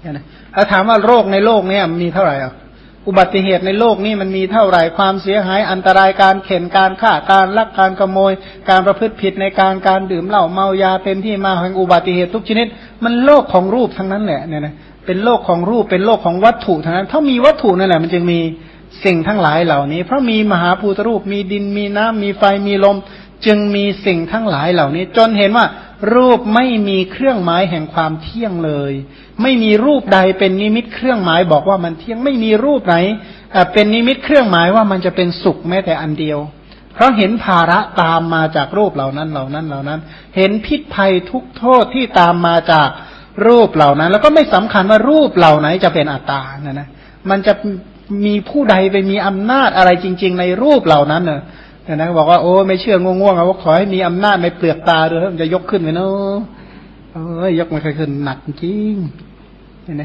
เนี่ยนะแล้วถามว่าโรคในโลกเนี้ยมีเท่าไหร่อะอุบัติเหตุในโลกนี้มันมีเท่าไหร่ความเสียหายอันตรายการเข็นการฆ่าการลักการขโมย การประพฤติผิดในการการดื่มเหล้าเมายาเป็นที่มาแห่งอุบัติเหตุทุกชนิด มันโลกของรูปทั้งนั้นแหละเนี่ยนะเป็นโลกของรูปเป็นโลกของวัตถุทั้งนั้น ถ้ามีวัตถุนั่นแหละมันจึงมีสิ่งทั้งหลายเหล่านี้ เพราะมีมหาภูตรูปมีดินมีน้ำมีไฟมีลม จึงมีสิ่งทั้งหลายเหล่านี้ จนเห็นว่า รูปไม่มีเครื่องหมายแห่งความเที่ยงเลย ไม่มีรูปใดเป็นนิมิตเครื่องหมายบอกว่ามันเที่ยงไม่มีรูปไหนเป็นนิมิตเครื่องหมายว่ามันจะเป็นสุขแม้แต่อันเดียว เพราะเห็นภาระตามมาจากรูปเหล่านั้นเหล่านั้นเหล่านั้น เห็นพิษภัยทุกโทษที่ตามมาจากรูปเหล่านั้น แล้วก็ไม่สำคัญว่ารูปเหล่าไหนจะเป็นอัตตานะนะมันจะมีผู้ใดไปมีอำนาจอะไรจริง ๆ ในรูปเหล่านั้นเนะ นะบอกว่าโอ้ไม่เชื่อง่วงๆว่าขอให้มีอำนาจในเปลือกตาด้วยมันจะยกขึ้นไหมเนาะเอ้ยยกไม่เคยขึ้นหนักจริงเห็นไหม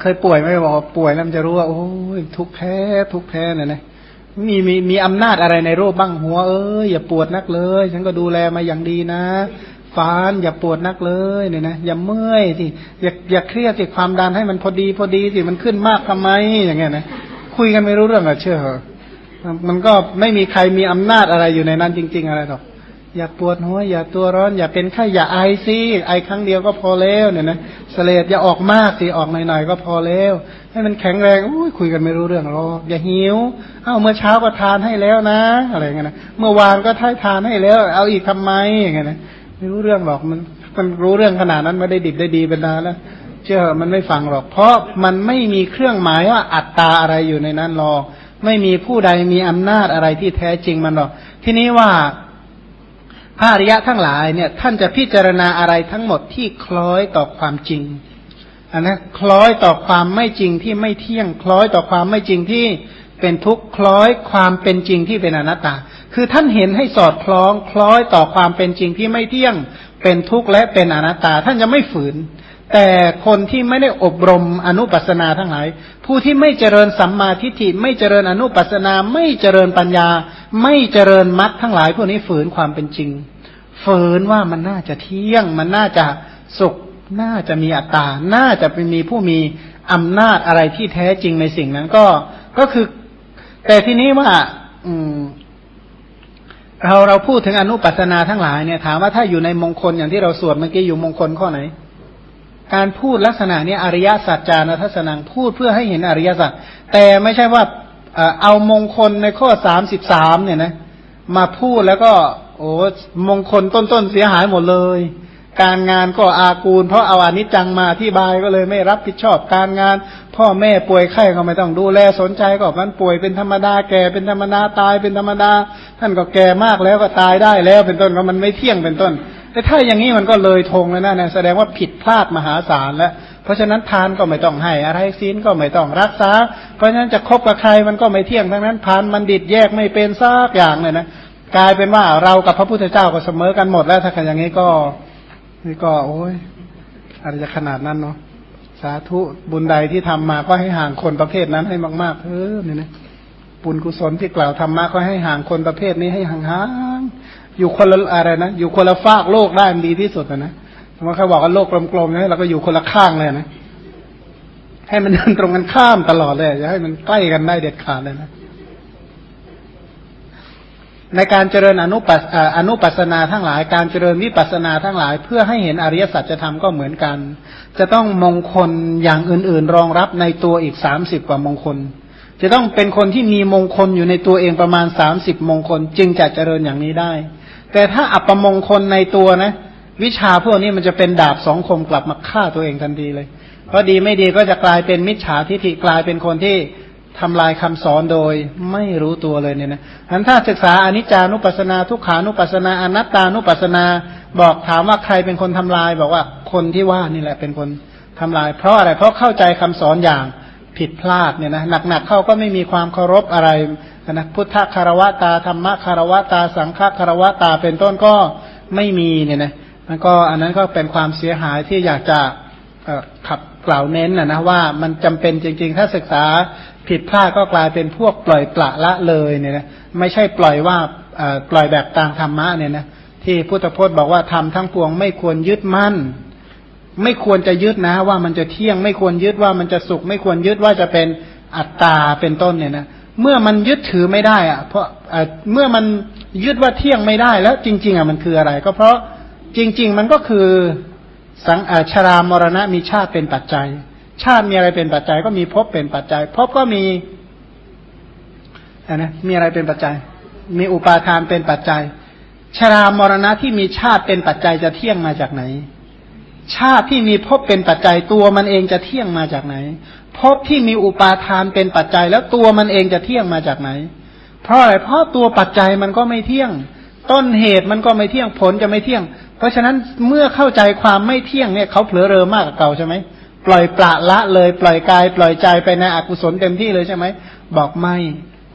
เคยป่วยไหมบอกป่วยแล้วมันจะรู้ว่าโอ้ยทุกแพ้ทุกแพ้เนี่ยนะมีมีมีอำนาจอะไรในรูปบ้างหัวเอ้ยอย่าปวดนักเลย ฉันก็ดูแลมาอย่างดีนะฟานอย่าปวดนักเลยเนี่ยนะอย่าเมื่อยสิอย่าอย่าเครียดสิความดันให้มันพอดีพอดีสิมันขึ้นมากทำไมอย่างเงี้ยนะคุยกันไม่รู้เรื่องอะเชื่อเหรอ มันก็ไม่มีใครมีอำนาจอะไรอยู่ในนั้นจริง ๆ อะไรหรอก อย่าปวดหัวอย่าตัวร้อน อย่าเป็นไข้อย่าไอซิไอครั้งเดียวก็พอแล้วเนี่ยนะเสลดอย่าออกมากสิออกหน่อยๆก็พอแล้ว ให้มันแข็งแรงอุ้ยคุยกันไม่รู้เรื่องหรอกอย่าหิวเอ้าเมื่อเช้าก็ทานให้แล้วนะ อะไรเงี้ยนะเมื่อวานก็ท่ายทานให้แล้ว เอาอีกทำไมอย่างเงี้ยนะไม่รู้เรื่องหรอกมันมันรู้เรื่องขนาดนั้นไม่ได้ดิบได้ดีเป็นนานแล้วเชื่อมันไม่ฟังหรอก เพราะมันไม่มีเครื่องหมายว่าอัตตาอะไรอยู่ในนั้นหรอก ไม่มีผู้ใดมีอำนาจอะไรที่แท้จริงมันหรอก ทีนี้ว่าพระอริยะทั้งหลายเนี่ย ท่านจะพิจารณาอะไรทั้งหมดที่คล้อยต่อความจริงอันนะคล้อยต่อความไม่จริงที่ไม่เที่ยง คล้อยต่อความไม่จริงที่เป็นทุกข์คล้อยความเป็นจริงที่เป็นอนัตตา คือท่านเห็นให้สอดคล้องคล้อยต่อความเป็นจริงที่ไม่เที่ยง เป็นทุกข์และเป็นอนัตตา ท่านจะไม่ฝืน แต่คนที่ไม่ได้อบรมอนุปัสนาทั้งหลาย ผู้ที่ไม่เจริญสัมมาทิฏฐิไม่เจริญอนุปัสนา ไม่เจริญปัญญา ไม่เจริญมรรคทั้งหลายพวกนี้ฝืนความเป็นจริง ฝืนว่ามันน่าจะเที่ยง มันน่าจะสุข น่าจะมีอัตตา น่าจะเป็นมีผู้มีอำนาจอะไรที่แท้จริงในสิ่งนั้นก็ ก็คือ แต่ทีนี้ว่า อืมเราเราพูดถึงอนุปัสนาทั้งหลายเนี่ยถามว่าถ้าอยู่ในมงคลอย่างที่เราสวดเมื่อกี้อยู่มงคลข้อไหน การพูดลักษณะนี้อริยสัจจานัทสนังพูดเพื่อให้เห็นอริยสัจแต่ไม่ใช่ว่าเอามงคลในข้อสามสิบสามเนี่ยนะมาพูดแล้วก็ โอ้มงคลต้นๆเสียหายหมดเลย การงานก็อากูล เพราะเอาอานิจจังมาที่บายก็เลยไม่รับผิดชอบการงาน พ่อแม่ป่วยไข้ก็ไม่ต้องดูแลสนใจก็มันป่วยเป็นธรรมดาแก่เป็นธรรมดาตายเป็นธรรมดา ท่านก็แก่มากแล้วก็ตายได้แล้วเป็นต้นก็มันไม่เที่ยงเป็นต้น ถ้าอย่างนี้มันก็เลยทงแล้วนะนะแสดงว่าผิดพลาดมหาศาลแล้ว เพราะฉะนั้นทานก็ไม่ต้องให้อะไรศีลก็ไม่ต้องรักษา เพราะฉะนั้นจะคบกับใครมันก็ไม่เที่ยงทั้งนั้นพานมันดิดแยกไม่เป็นซากอย่างเลยนะกลายเป็นว่าเรากับพระพุทธเจ้าก็เสมอกันหมดแล้วถ้าอย่างนี้ก็นี่ก็ โอ้ยอะไรจะขนาดนั้นเนาะสาธุบุญใดที่ทำมาก็ให้ห่างคนประเภทนั้นให้มากๆเออเนี่ยนะบุญกุศลที่กล่าวธรรมะก็ให้ห่างคนประเภทนี้ให้ห่าง อยู่คนละอะไรนะอยู่คนละฟากโลกได้มันดีที่สุดนะสมมติเขาบอกว่าโลกกลมๆนะเราก็อยู่คนละข้างเลยนะให้มันเดินตรงกันข้ามตลอดเลยอย่าให้มันใกล้กันได้เด็ดขาดเลยนะในการเจริญอนุปัสอนุปัสนาทั้งหลาย การเจริญวิปัสนาทั้งหลาย เพื่อให้เห็นอริยสัจธรรมก็เหมือนกัน จะต้องมงคลอย่างอื่น ๆ รองรับในตัวอีกสามสิบกว่ามงคล จะต้องเป็นคนที่มีมงคลอยู่ในตัวเองประมาณสามสิบมงคล จึงจะเจริญอย่างนี้ได้ แต่ถ้าอัปมงคลในตัวนะ วิชาพวกนี้มันจะเป็นดาบสองคมกลับมาฆ่าตัวเองทันทีเลย เพราะดีไม่ดีก็จะกลายเป็นมิจฉาทิฏฐิกลายเป็นคนที่ทำลายคำสอนโดยไม่รู้ตัวเลยเนี่ยนะฉะนั้นถ้าศึกษาอนิจจานุปัสสนา ทุกขานุปัสสนาอนัตตานุปัสสนา บอกถามว่าใครเป็นคนทำลาย บอกว่าคนที่ว่านี่แหละเป็นคนทำลาย เพราะอะไรเพราะเข้าใจคำสอนอย่างผิดพลาดเนี่ยนะหนักๆเข้าก็ไม่มีความเคารพอะไร นะพุทธคารวะตาธรรมะคารวะตาสังฆคารวะตาเป็นต้นก็ไม่มีเนี่ยนะมันก็อันนั้นก็เป็นความเสียหายที่อยากจะขับกล่าวเน้นนะนะว่ามันจำเป็นจริง ๆ ถ้าศึกษาผิดพลาดก็กลายเป็นพวกปล่อยปละละเลยเนี่ยนะไม่ใช่ปล่อยว่าปล่อยแบบต่างธรรมะเนี่ยนะที่พุทธพจน์บอกว่าทำทั้งปวงไม่ควรยึดมั่น ไม่ควรจะยึดนะ ว่ามันจะเที่ยงไม่ควรยึดว่ามันจะสุข ไม่ควรยึดว่าจะเป็นอัตตาเป็นต้นเนี่ยนะ เมื่อมันยึดถือไม่ได้อะเพราะเมื่อมันยึดว่าเที่ยงไม่ได้แล้ว จริง ๆ อะมันคืออะไร ก็เพราะจริง ๆ มันก็คือสังอาชรามรณะมีชาติเป็นปัจจัย ชาติมีอะไรเป็นปัจจัย ก็มีภพเป็นปัจจัยภพก็มีอะนะมีอะไรเป็นปัจจัย มีอุปาทานเป็นปัจจัย ชรามรณะที่มีชาติเป็นปัจจัยจะเที่ยงมาจากไหน ชาติที่มีภพเป็นปัจจัยตัวมันเองจะเที่ยงมาจากไหน ภพที่มีอุปาทานเป็นปัจจัยแล้วตัวมันเองจะเที่ยงมาจากไหน เพราะอะไรเพราะตัวปัจจัยมันก็ไม่เที่ยง ต้นเหตุมันก็ไม่เที่ยงผลจะไม่เที่ยง เพราะฉะนั้นเมื่อเข้าใจความไม่เที่ยงเนี่ยเขาเผลอเรอมากกว่าเก่าใช่ไหมปล่อยปละละเลยปล่อยกาย ปล่อยใจไปในอกุศลเต็มที่เลยใช่ไหมบอกไม่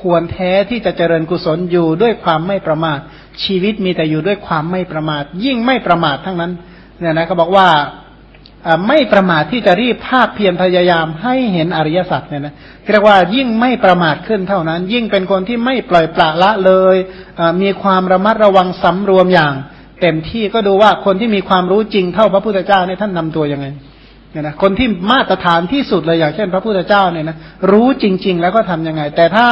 ควรแท้ที่จะเจริญกุศลอยู่ด้วยความไม่ประมาทชีวิตมีแต่อยู่ด้วยความไม่ประมาท ยิ่งไม่ประมาททั้งนั้นเนี่ยนะเขาบอกว่า ไม่ประมาทที่จะรีบภาคเพียรพยายามให้เห็นอริยสัจเนี่ยนะเรียกว่ายิ่งไม่ประมาทขึ้นเท่านั้น ยิ่งเป็นคนที่ไม่ปล่อยปละละเลยมีความระมัดระวังสำรวมอย่าง เต็มที่ก็ดูว่าคนที่มีความรู้จริงเท่าพระพุทธเจ้าเนี่ยท่านนำตัวยังไงเนี่ยนะคนที่มาตรฐานที่สุดเลยอย่างเช่น พระพุทธเจ้าเนี่ยนะรู้จริง ๆ แล้วก็ทํำยังไง แต่ถ้า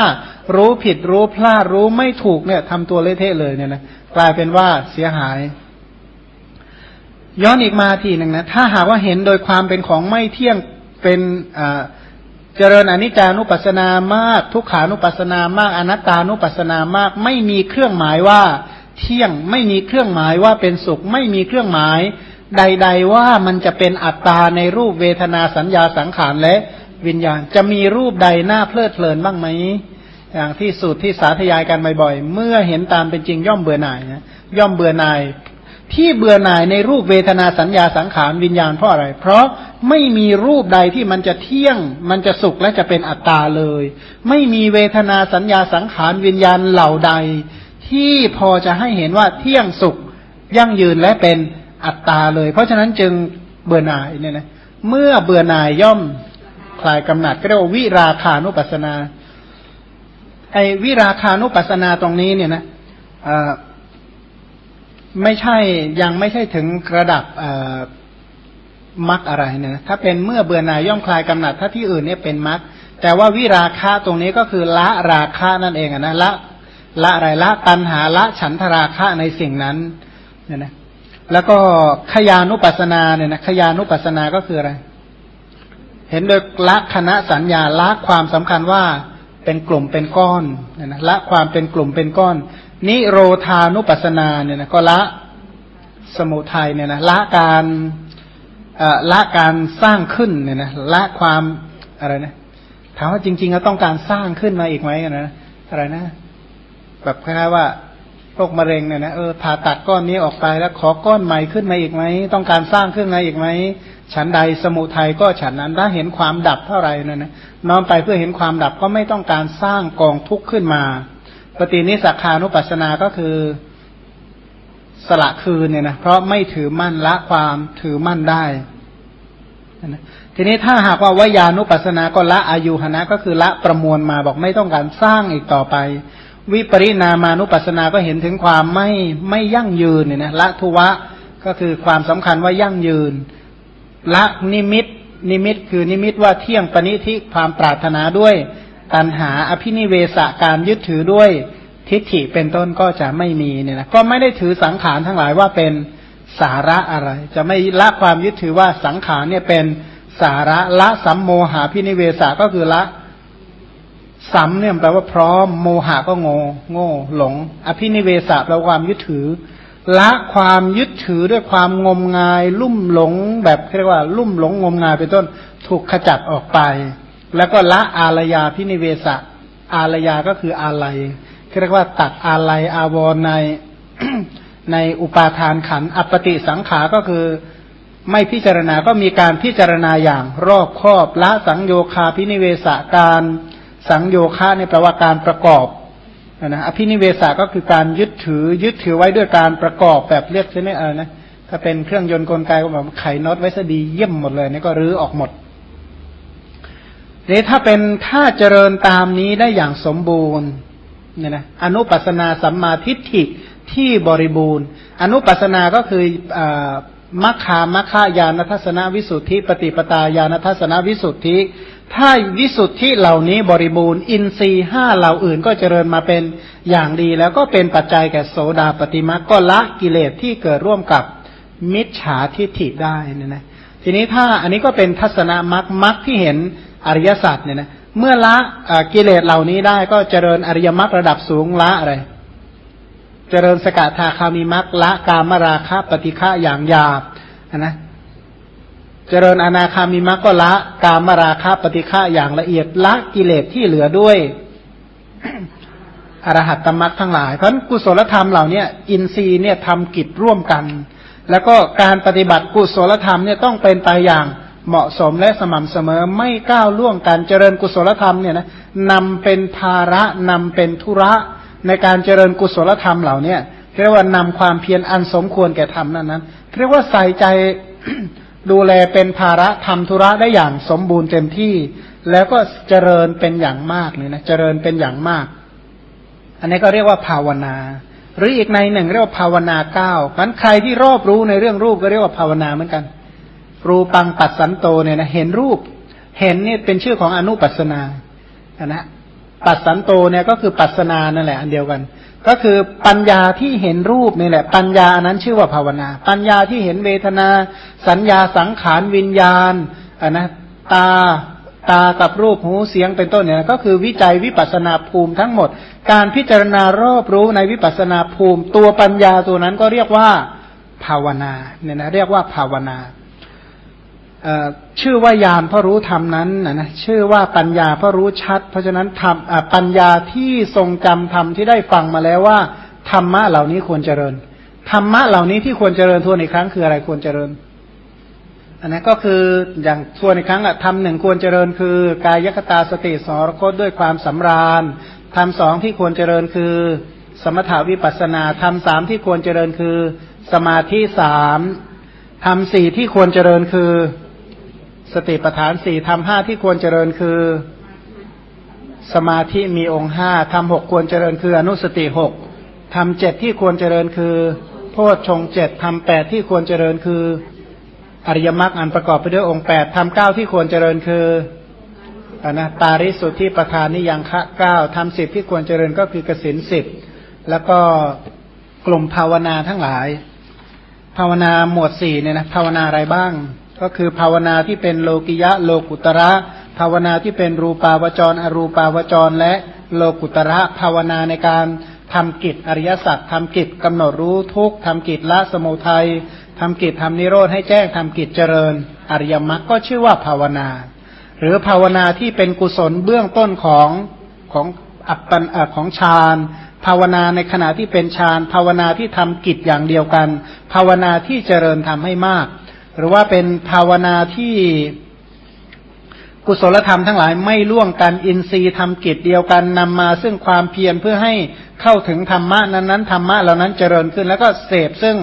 รู้ผิดรู้พลาดรู้ไม่ถูกเนี่ยทำตัวเละเทะเลยเนี่ยนะกลายเป็นว่าเสียหาย ย้อนอีกมาทีหนึ่งนะ ถ้าหากว่าเห็นโดยความเป็นของไม่เที่ยงเป็นเจริญอนิจจานุปัสสนามาก ทุกขานุปัสสนามาก อนัตตานุปัสสนามาก ไม่มีเครื่องหมายว่าเที่ยงไม่มีเครื่องหมายว่าเป็นสุข ไม่มีเครื่องหมาย ใด ๆ ว่ามันจะเป็นอัตตาในรูปเวทนาสัญญาสังขารและวิญญาณ จะมีรูปใดหน้าเพลิดเพลินบ้างไหมอย่างที่สูตรที่สาธยายกันบ่อยๆเมื่อเห็นตามเป็นจริงย่อมเบื่อหน่ายนะย่อมเบื่อหน่าย ที่เบื่อหน่ายในรูปเวทนาสัญญาสังขารวิญญาณเพราะอะไร เพราะไม่มีรูปใดที่มันจะเที่ยง มันจะสุขและจะเป็นอัตตาเลย ไม่มีเวทนาสัญญาสังขารวิญญาณเหล่าใด ที่พอจะให้เห็นว่าเที่ยงสุขยั่งยืนและเป็นอัตตาเลย เพราะฉะนั้นจึงเบื่อหน่ายเนี่ยนะเมื่อเบื่อหน่ายย่อมคลายกำหนัดก็เรียกว่าวิราคานุปัสนาไอ้วิราคานุปัสนาตรงนี้เนี่ยนะอ่า ไม่ใช่ยังไม่ใช่ถึงระดับมักอะไรเนี่ยถ้าเป็นเมื่อเบื่อหน่ายย่อมคลายกำหนัดถ้าที่อื่นเนี่ยเป็นมักแต่ว่าวิราคะตรงนี้ก็คือละราคะนั่นเองนะละละอะไรละตัณหาละฉันทราคะในสิ่งนั้นเนี่ยนะแล้วก็ขยานุปัสนาเนี่ยนะขยานุปัสนาก็คืออะไร เห็นโดยละคณะสัญญาละความสำคัญว่าเป็นกลุ่มเป็นก้อนเนี่ยนะละความเป็นกลุ่มเป็นก้อน นิโรธานุปัสนาเนี่ยนะก็ละสมุทัยเนี่ยนะละการละการสร้างขึ้นเนี่ยนะละความอะไรนะถามว่าจริงๆเราต้องการสร้างขึ้นมาอีกไหมนะอะไรนะ แบบคล้ายๆว่าโรคมะเร็งเนี่ยนะเออผ่าตัดก้อนนี้ออกไปแล้วขอก้อนใหม่ขึ้นมาอีกไหมต้องการสร้างขึ้นมาอีกไหมฉันใดสมุทัยก็ฉันนั้นถ้าเห็นความดับเท่าไหร่นั่นนะน้อมไปเพื่อเห็นความดับก็ไม่ต้องการสร้างกองทุกข์ขึ้นมา ปฏินิสักานุปัสสนาก็คือสละคืนเนี่ยนะเพราะไม่ถือมั่นละความถือมั่นได้ทีนี้ถ้าหากว่าวิยานุปัสสนาก็ละอายุหนะก็คือละประมวลมาบอกไม่ต้องการสร้างอีกต่อไป วิปริณามานุปัสสนาก็เห็นถึงความไม่ไม่ยั่งยืนเนี่ยนะละทุวะก็คือความสำคัญว่ายั่งยืน ละนิมิต นิมิตคือนิมิตว่าเที่ยงปณิทิความปรารถนาด้วย ตัณหาอภินิเวสการยึดถือด้วยทิฏฐิเป็นต้นก็จะไม่มีเนี่ยนะก็ไม่ได้ถือสังขารทั้งหลายว่าเป็นสาระอะไร จะไม่ละความยึดถือว่าสังขารเนี่ยเป็นสาระละสัมโมหาพินิเวสก็คือละสัมเนี่ยแปลว่าพร้อมโมหะก็โง่โง่หลง อภินิเวสแปลว่าความยึดถือ ละความยึดถือด้วยความงมงาย ลุ่มหลงแบบเรียกว่า ลุ่มหลงงมงายเป็นต้นถูกขจัดออกไป แล้วก็ละอารยาพินิเวสะอารยาก็คืออาลัยเรียกว่าตัดอาลัยอาวรในในอุปาทานขันอปติสังขาก็คือไม่พิจารณาก็มีการพิจารณาอย่างรอบครอบละสังโยคาพินิเวสการสังโยคะในแปลว่าการประกอบนะอภินิเวสก็คือการยึดถือ ยึดถือไว้ด้วยการประกอบแบบเรียกใช่ไหมเออนะถ้าเป็นเครื่องยนต์กลไกก็แบบไขน็อตไว้ซะดีเยี่ยมหมดเลยนี่ก็รื้อออกหมด นี่ถ้าเป็นถ้าเจริญตามนี้ได้อย่างสมบูรณ์เนี่ยนะอนุปัสนาสัมมาทิฏฐิที่บริบูรณ์ อนุปัสนาก็คืออมัคคามัคคายานทัศนวิสุทธิ ปฏิปตาญาณทัศนวิสุทธิ ถ้าวิสุทธิเหล่านี้บริบูรณ์ อินทรีห้าเหล่าอื่นก็เจริญมาเป็นอย่างดี แล้วก็เป็นปัจจัยแก่โสดาปฏิมาก็ละกิเลสที่เกิดร่วมกับมิจฉาทิฏฐิได้นี่นะทีนี้ถ้าอันนี้ก็เป็นทัศนมัคมัคที่เห็น อริยสัจเนี่ยนะเมื่อละกิเลสเหล่านี้ได้ก็เจริญอริยมรรคระดับสูงละอะไร เจริญสกทาคามีมรรคละกามราคะปฏิฆะอย่างหยาบนะเจริญอนาคามีมรรคก็ละกามราคะปฏิฆะอย่างละเอียดละกิเลสที่เหลือด้วยอรหัตตมรรคทั้งหลาย เพราะกุศลธรรมเหล่านี้อินทรีย์เนี่ยทำกิจร่วมกัน แล้วก็การปฏิบัติกุศลธรรมเนี่ยต้องเป็นไปอย่าง เหมาะสมและสม่ำเสมอไม่ก้าวล่วงการเจริญกุศลธรรมเนี่ยนะนำเป็นภาระนำเป็นธุระในการเจริญกุศลธรรมเหล่านี้เรียกว่านำความเพียรอันสมควรแก่ธรรมนั้นนั้นเรียกว่าใส่ใจดูแลเป็นภาระทำธุระได้อย่างสมบูรณ์เต็มที่ แล้วก็เจริญเป็นอย่างมากเลยนะเจริญเป็นอย่างมาก อันนี้ก็เรียกว่าภาวนา หรืออีกในหนึ่งเรียกว่าภาวนาเก้ามันใครที่รอบรู้ในเรื่องรูปก็เรียกว่าภาวนาเหมือนกัน รูปังปัสสันโตเนี่ยนะเห็นรูป เห็นเนี่ยเป็นชื่อของอนุปัสนานะ ปัสสันโตเนี่ยก็คือปัสนานั่นแหละ อันเดียวกัน ก็คือปัญญาที่เห็นรูปนี่แหละ ปัญญานั้นชื่อว่าภาวนา ปัญญาที่เห็นเวทนา สัญญาสังขารวิญญาณอะนะตาตากับรูปหูเสียงเป็นต้นเนี่ยก็คือวิจัยวิปัสนาภูมิทั้งหมด การพิจารณารอบรู้ในวิปัสนาภูมิ ตัวปัญญาตัวนั้นก็เรียกว่าภาวนาเนี่ยนะเรียกว่าภาวนา ชื่อว่ายานเพราะรู้ธรรมนั้นนะนะชื่อว่าปัญญาเพราะรู้ชัด เพราะฉะนั้นธรรมปัญญาที่ทรงจำธรรมที่ได้ฟังมาแล้วว่า ธรรมะเหล่านี้ควรเจริญธรรมะเหล่านี้ที่ควรเจริญทวนอีกครั้งคืออะไรควรเจริญ อันนั้นก็คืออย่างทวนอีกครั้งอะทำหนึ่งควรเจริญคือกายคตาสติสรคตด้วยความสำราญทำสองที่ควรเจริญคือ สมถาวิปัสนาทำสามที่ควรเจริญคือ สมาธิสามทำสี่ที่ควรเจริญคือ สติปัฏฐานสี่ทำห้าที่ควรเจริญคือ สมาธิมีองค์ห้าทำหกควรเจริญคืออนุสติหกทำเจ็ดที่ควรเจริญคือ โพชฌงเจ็ดทำแปดที่ควรเจริญคือ อริยมรรคอันประกอบไปด้วยองค์แปดทำเก้าที่ควรเจริญคืออนะตาริสุทธิประธานนิยังคะเก้าทำสิบที่ควรเจริญก็คือกสินสิบแล้วก็กลุ่มภาวนาทั้งหลาย ภาวนาหมวดสี่เนี่ยนะภาวนาอะไรบ้าง ก็คือภาวนาที่เป็นโลกิยะโลกุตระ ภาวนาที่เป็นรูปาวจร อรูปาวจร และโลกุตระภาวนาในการทำกิจอริยสัจทำกิจกำหนดรู้ทุกทำกิจละสมุทัยทำกิจทำนิโรธให้แจ้งทำกิจเจริญ อริยมรรคก็ชื่อว่าภาวนา หรือภาวนาที่เป็นกุศลเบื้องต้นของของอัปปันของฌานภาวนาในขณะที่เป็นฌานภาวนาที่ทำกิจอย่างเดียวกัน ภาวนาที่เจริญทำให้มาก หรือว่าเป็นภาวนาที่กุศลธรรมทั้งหลายไม่ล่วงกันอินทรีย์ทำกิจเดียวกันนำมาซึ่งความเพียรเพื่อให้เข้าถึงธรรมะนั้นๆธรรมะเหล่านั้นเจริญขึ้น แล้วก็เสพซึ่ง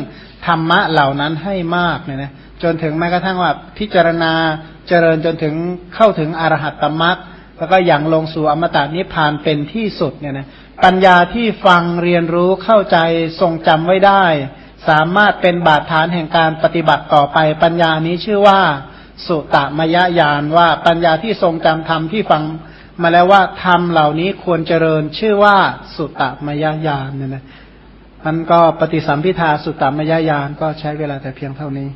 ธรรมะเหล่านั้นให้มากเนี่ยนะจนถึงแม้กระทั่งว่าพิจารณาเจริญจนถึงเข้าถึงอรหัตตมรรคแล้วก็อย่างลงสู่อมตะนิพพานเป็นที่สุดเนี่ยนะปัญญาที่ฟังเรียนรู้เข้าใจทรงจำไว้ได้ สามารถเป็นบาดฐานแห่งการปฏิบัติต่อไป ปัญญานี้ชื่อว่า สุตมยญาณว่าปัญญาที่ทรงจำธรรมที่ฟังมาแล้วว่าธรรมเหล่านี้ควรเจริญชื่อว่าสุตมยญาณเนี่ยนะมันก็ปฏิสัมพิทาสุตตมยญาณก็ใช้เวลาแต่เพียงเท่านี้